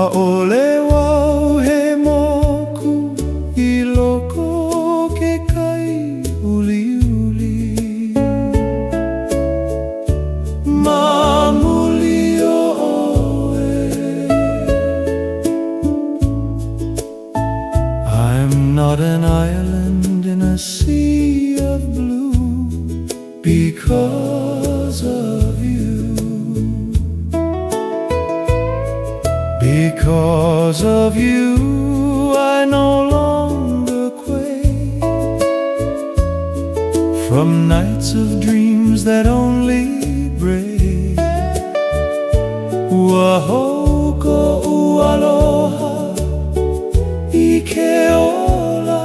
Aole wau he moku i loko ke kai uli uli. Mamuli oe. I'm not an island in a sea of blue because of you. Because of you, I no longer quake from nights of dreams that only break. Wahoko ualoha. Ike ola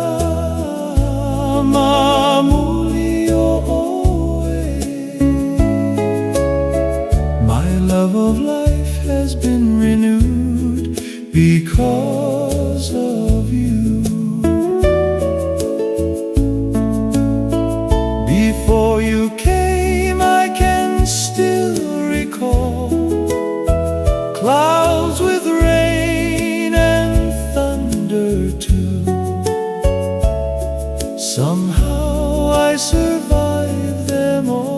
mamuli oe. My love of life has been renewed because of you. Before you came, I can still recall clouds with rain and thunder too. Somehow I survived them all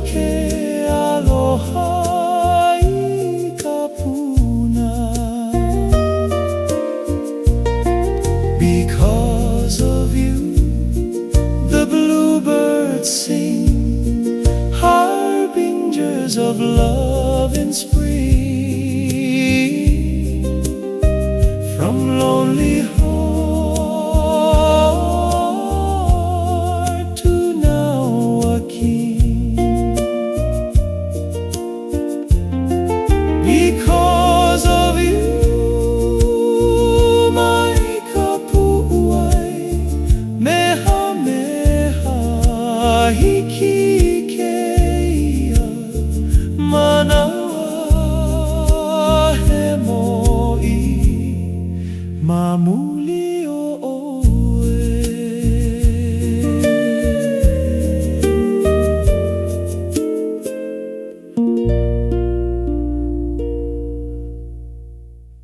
Harbingers o ke aloha i ka puna. Because of you, the bluebirds sing, harbingers of love in spring.